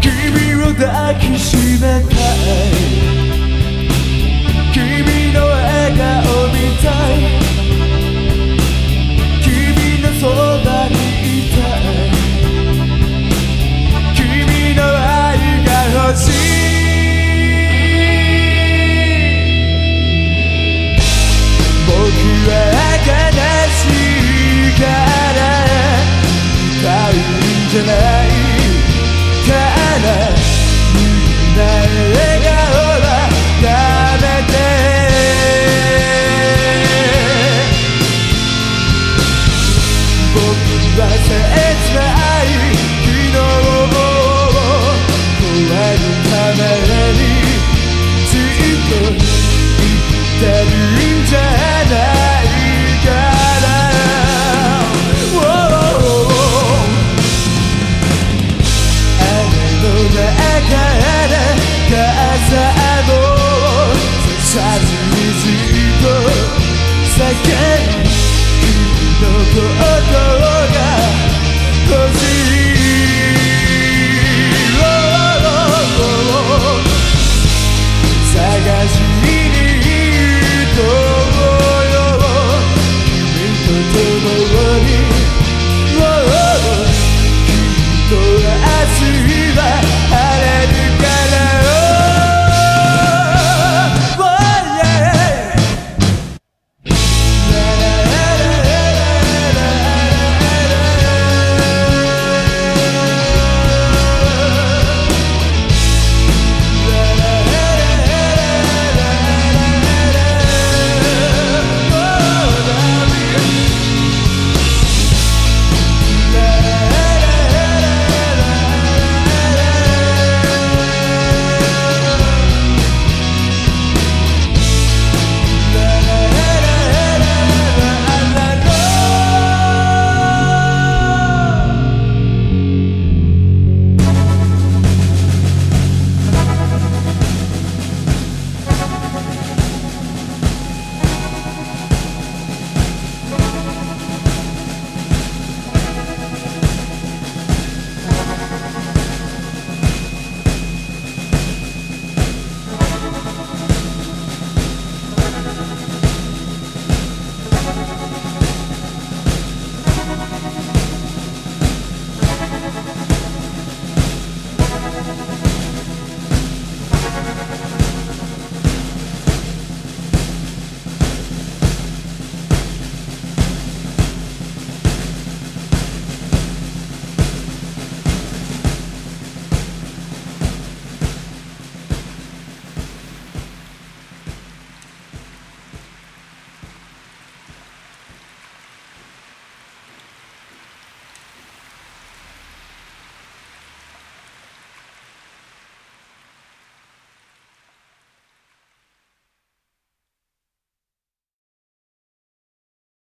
君を抱きしめたい。どこど